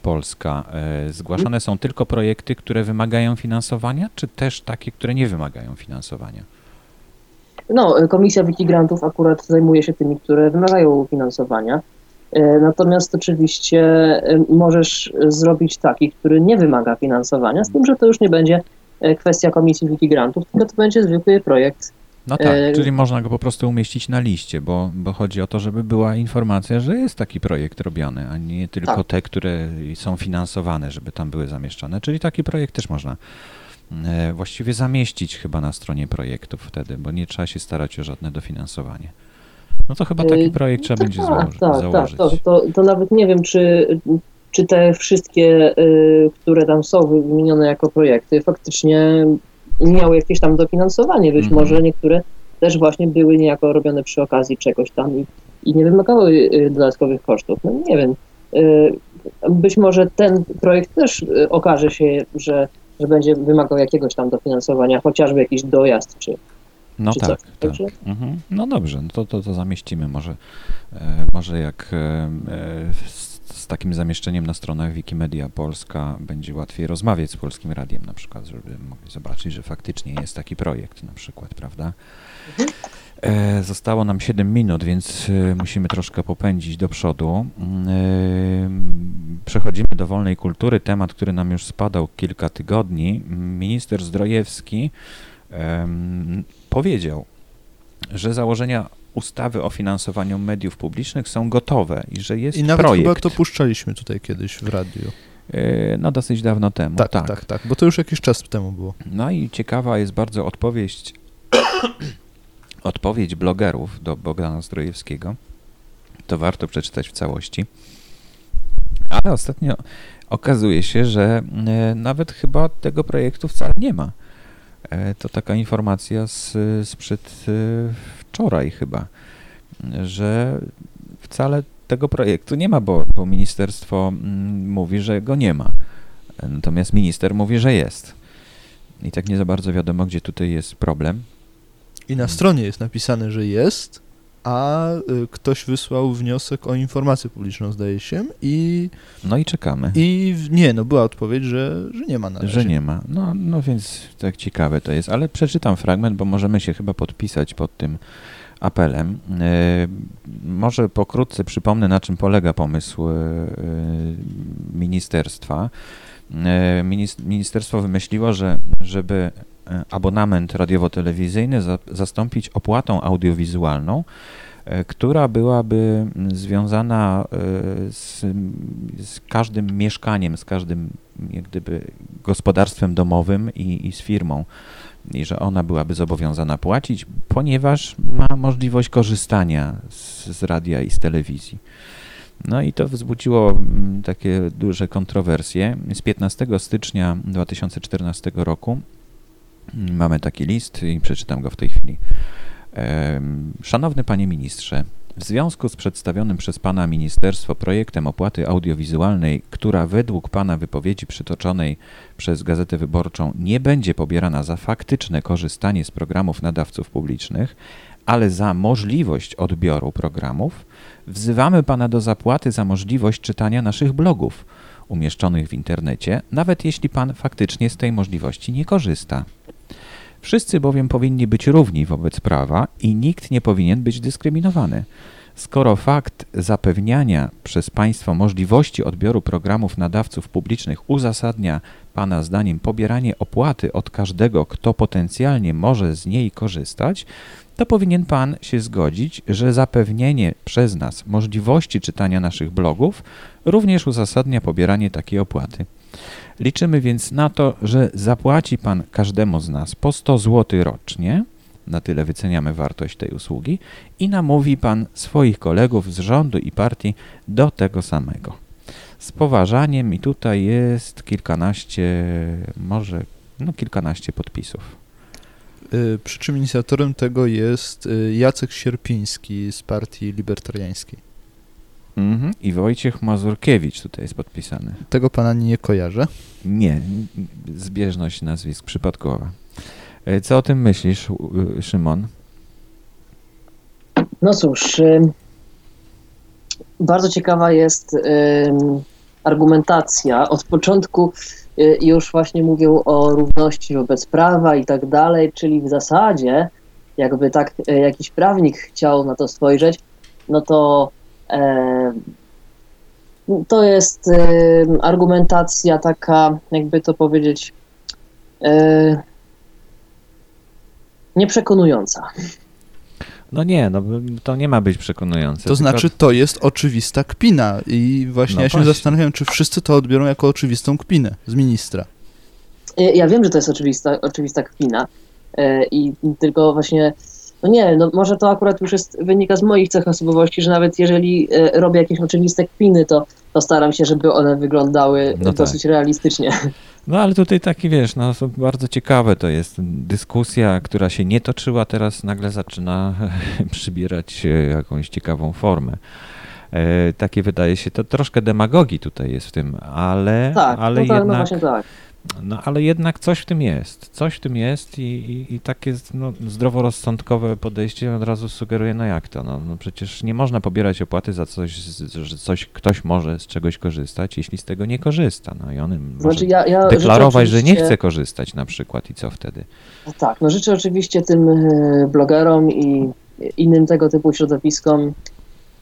Polska, yy, zgłaszane są tylko projekty, które wymagają finansowania, czy też takie, które nie wymagają finansowania? No, Komisja Wikigrantów akurat zajmuje się tymi, które wymagają finansowania. E, natomiast oczywiście e, możesz zrobić taki, który nie wymaga finansowania, z tym, że to już nie będzie e, kwestia Komisji Wikigrantów, tylko to będzie zwykły projekt. No tak, e... czyli można go po prostu umieścić na liście, bo, bo chodzi o to, żeby była informacja, że jest taki projekt robiony, a nie tylko tak. te, które są finansowane, żeby tam były zamieszczone. Czyli taki projekt też można właściwie zamieścić chyba na stronie projektów wtedy, bo nie trzeba się starać o żadne dofinansowanie. No to chyba taki y, projekt trzeba no będzie tak, założyć. Tak, założyć. tak. To, to, to nawet nie wiem, czy, czy te wszystkie, y, które tam są wymienione jako projekty, faktycznie miały jakieś tam dofinansowanie. Być mhm. może niektóre też właśnie były niejako robione przy okazji czegoś tam i, i nie wymagały y, dodatkowych kosztów. No nie wiem. Być może ten projekt też okaże się, że, że będzie wymagał jakiegoś tam dofinansowania, chociażby jakiś dojazd czy, no Czy tak, tak. Mhm. No dobrze, no to, to, to zamieścimy może, może jak z, takim zamieszczeniem na stronach Wikimedia Polska będzie łatwiej rozmawiać z Polskim Radiem na przykład, żeby mogli zobaczyć, że faktycznie jest taki projekt na przykład, prawda? E, zostało nam 7 minut, więc e, musimy troszkę popędzić do przodu. E, przechodzimy do wolnej kultury, temat, który nam już spadał kilka tygodni. Minister Zdrojewski powiedział, że założenia ustawy o finansowaniu mediów publicznych są gotowe i że jest I nawet projekt. chyba to puszczaliśmy tutaj kiedyś w radiu. E, no dosyć dawno temu, tak, tak. Tak, tak, bo to już jakiś czas temu było. No i ciekawa jest bardzo odpowiedź, odpowiedź blogerów do Bogdana Zdrojewskiego. To warto przeczytać w całości. Ale ostatnio okazuje się, że e, nawet chyba tego projektu wcale nie ma. E, to taka informacja z, sprzed wczoraj chyba, że wcale tego projektu nie ma, bo, bo ministerstwo mm, mówi, że go nie ma. Natomiast minister mówi, że jest. I tak nie za bardzo wiadomo, gdzie tutaj jest problem. I na stronie jest napisane, że jest, a y, ktoś wysłał wniosek o informację publiczną, zdaje się, i... No i czekamy. I nie, no była odpowiedź, że, że nie ma na razie. Że nie ma. No, no więc tak ciekawe to jest, ale przeczytam fragment, bo możemy się chyba podpisać pod tym apelem. E, może pokrótce przypomnę, na czym polega pomysł e, ministerstwa. E, ministerstwo wymyśliło, że żeby abonament radiowo-telewizyjny za, zastąpić opłatą audiowizualną, e, która byłaby związana e, z, z, każdym mieszkaniem, z każdym jak gdyby gospodarstwem domowym i, i z firmą i że ona byłaby zobowiązana płacić, ponieważ ma możliwość korzystania z, z radia i z telewizji. No i to wzbudziło mm, takie duże kontrowersje. Z 15 stycznia 2014 roku Mamy taki list i przeczytam go w tej chwili. Szanowny panie ministrze, W związku z przedstawionym przez Pana Ministerstwo projektem opłaty audiowizualnej, która według Pana wypowiedzi przytoczonej przez Gazetę Wyborczą nie będzie pobierana za faktyczne korzystanie z programów nadawców publicznych, ale za możliwość odbioru programów, wzywamy Pana do zapłaty za możliwość czytania naszych blogów umieszczonych w internecie, nawet jeśli Pan faktycznie z tej możliwości nie korzysta. Wszyscy bowiem powinni być równi wobec prawa i nikt nie powinien być dyskryminowany. Skoro fakt zapewniania przez państwo możliwości odbioru programów nadawców publicznych uzasadnia Pana zdaniem pobieranie opłaty od każdego, kto potencjalnie może z niej korzystać, to powinien Pan się zgodzić, że zapewnienie przez nas możliwości czytania naszych blogów również uzasadnia pobieranie takiej opłaty. Liczymy więc na to, że zapłaci Pan każdemu z nas po 100 zł rocznie, na tyle wyceniamy wartość tej usługi, i namówi Pan swoich kolegów z rządu i partii do tego samego. Z poważaniem i tutaj jest kilkanaście, może no kilkanaście podpisów. Y, przy czym inicjatorem tego jest y, Jacek Sierpiński z partii libertariańskiej. Mhm. I Wojciech Mazurkiewicz tutaj jest podpisany. Tego pana nie kojarzę. Nie, zbieżność nazwisk przypadkowa. E, co o tym myślisz, Szymon? No cóż, bardzo ciekawa jest argumentacja. Od początku y, już właśnie mówią o równości wobec prawa i tak dalej, czyli w zasadzie, jakby tak e, jakiś prawnik chciał na to spojrzeć, no to to jest argumentacja taka, jakby to powiedzieć, e, nieprzekonująca. No nie, no to nie ma być przekonujące. To znaczy, to jest oczywista kpina i właśnie no ja się właśnie. zastanawiam, czy wszyscy to odbiorą jako oczywistą kpinę z ministra. Ja wiem, że to jest oczywista, oczywista kpina e, i tylko właśnie no nie, no może to akurat już jest, wynika z moich cech osobowości, że nawet jeżeli e, robię jakieś oczywiste kpiny, to, to staram się, żeby one wyglądały no dosyć tak. realistycznie. No ale tutaj taki, wiesz, no bardzo ciekawe to jest. Dyskusja, która się nie toczyła, teraz nagle zaczyna przybierać e, jakąś ciekawą formę. E, takie wydaje się, to troszkę demagogii tutaj jest w tym, ale, tak, ale no tak, no jednak... No właśnie tak no ale jednak coś w tym jest. Coś w tym jest i, i, i takie no, zdroworozsądkowe podejście od razu sugeruje, no jak to? No, no przecież nie można pobierać opłaty za coś, że coś ktoś może z czegoś korzystać, jeśli z tego nie korzysta. No i on znaczy, ja, ja deklarować, że nie chce korzystać na przykład i co wtedy? No tak, no życzę oczywiście tym e, blogerom i innym tego typu środowiskom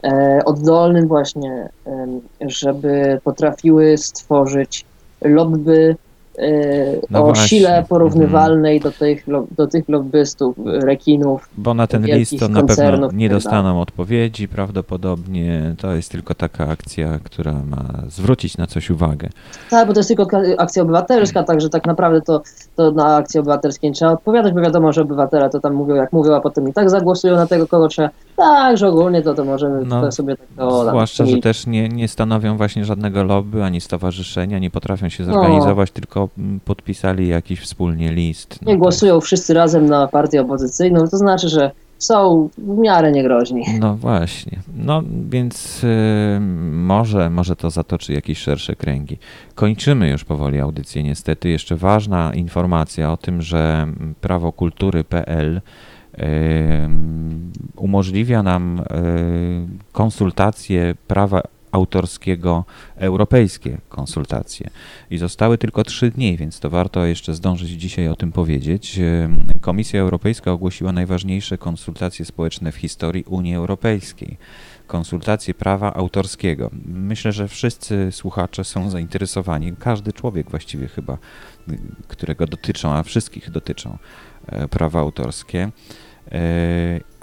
e, oddolnym właśnie, żeby potrafiły stworzyć lobby no o właśnie. sile porównywalnej do tych, do tych lobbystów, rekinów. Bo na ten list to na pewno nie tak dostaną odpowiedzi prawdopodobnie. To jest tylko taka akcja, która ma zwrócić na coś uwagę. Tak, bo to jest tylko akcja obywatelska, także tak naprawdę to, to na akcje obywatelskie nie trzeba odpowiadać, bo wiadomo, że obywatele to tam mówią jak mówią, a potem i tak zagłosują na tego, kogo trzeba. Tak, że ogólnie to, to możemy no, sobie tak o, Zwłaszcza, że też nie, nie stanowią właśnie żadnego lobby, ani stowarzyszenia, nie potrafią się zorganizować, no. tylko podpisali jakiś wspólnie list. No nie głosują wszyscy razem na partię opozycyjną, to znaczy, że są w miarę niegroźni. No właśnie. No więc y, może, może to zatoczy jakieś szersze kręgi. Kończymy już powoli audycję niestety. Jeszcze ważna informacja o tym, że prawokultury.pl y, umożliwia nam y, konsultacje prawa autorskiego europejskie konsultacje. I zostały tylko trzy dni, więc to warto jeszcze zdążyć dzisiaj o tym powiedzieć. Komisja Europejska ogłosiła najważniejsze konsultacje społeczne w historii Unii Europejskiej. Konsultacje prawa autorskiego. Myślę, że wszyscy słuchacze są zainteresowani, każdy człowiek właściwie chyba, którego dotyczą, a wszystkich dotyczą e, prawa autorskie.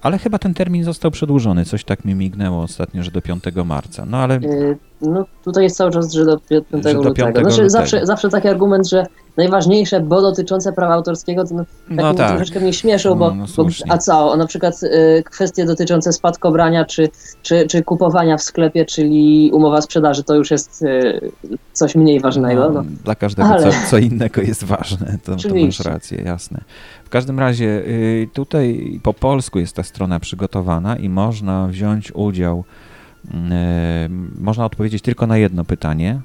Ale chyba ten termin został przedłużony, coś tak mi mignęło ostatnio, że do 5 marca. No ale. Yy, no tutaj jest cały czas, że do 5 że do 5 lutego. Znaczy, lutego. Zawsze, zawsze taki argument, że najważniejsze, bo dotyczące prawa autorskiego, to no, No tak, troszeczkę mnie śmieszą, bo, No, no bo a co, na przykład y, kwestie dotyczące spadkobrania czy, czy, czy kupowania w sklepie, czyli umowa sprzedaży, to już jest y, coś mniej ważnego. No. Dla każdego Ale- co, co innego jest ważne, to, to masz rację, jasne. Każdym razie y, tutaj po polsku jest ta strona przygotowana i można wziąć udział, y, można odpowiedzieć tylko na jedno pytanie,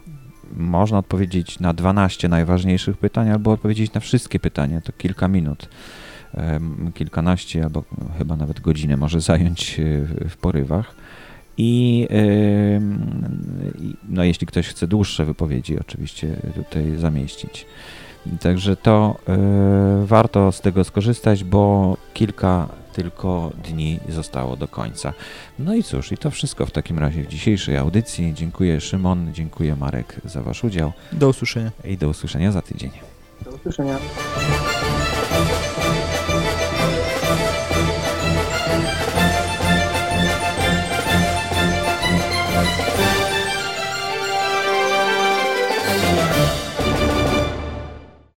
można odpowiedzieć na 12 najważniejszych pytań albo odpowiedzieć na wszystkie pytania, to kilka minut. Kilkanaście albo chyba nawet godzinę może zająć y, w porywach. I, no, jeśli ktoś chce dłuższe wypowiedzi, oczywiście tutaj zamieścić. Także to y, warto z tego skorzystać, bo kilka tylko dni zostało do końca. No i cóż, i to wszystko w takim razie w dzisiejszej audycji. Dziękuję Szymon, dziękuję Marek za Wasz udział Do usłyszenia. i do usłyszenia za tydzień. Do usłyszenia.